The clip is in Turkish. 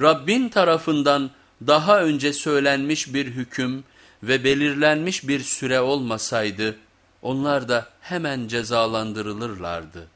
Rabbin tarafından daha önce söylenmiş bir hüküm ve belirlenmiş bir süre olmasaydı onlar da hemen cezalandırılırlardı.